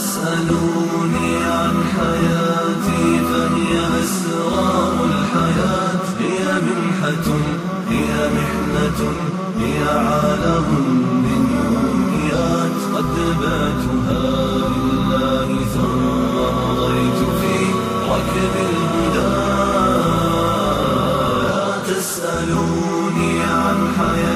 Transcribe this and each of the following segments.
تسألوني عن حياتي فهي أسرار الحياة. هي منحة هي محنة هي عالم من يوميات. قد باتها لله ثم مضيت في ركب الهدى. لا تسألوني عن حياتي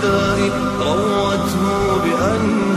الشهداء روته بأنهار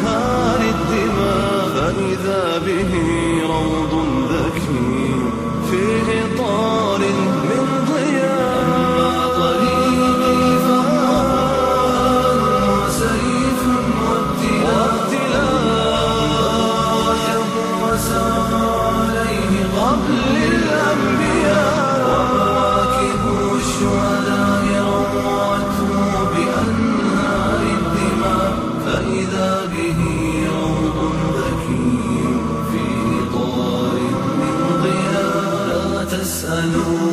لا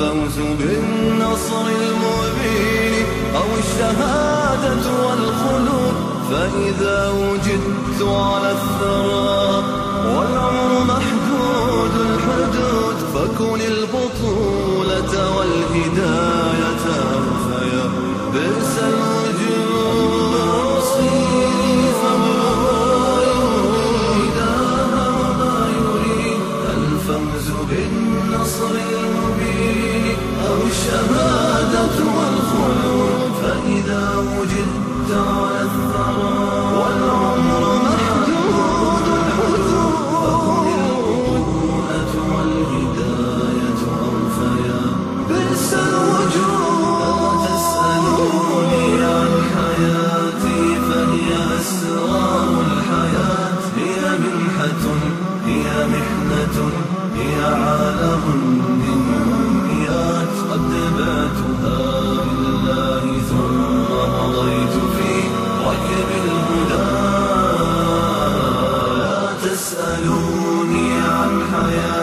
الفوز بالنصر المبين أو الشهادة والخلود فإذا وجدت على الثرى والعمر محدود الحدود فكن البطولة بئس الوجود لا تسألوني عن حياتي فهي أسرار الحياة هي منحة هي محنة هي عالم من أمنيات قد باتها لله ثم مضيت في ركب الهدى لا تسألوني عن حياتي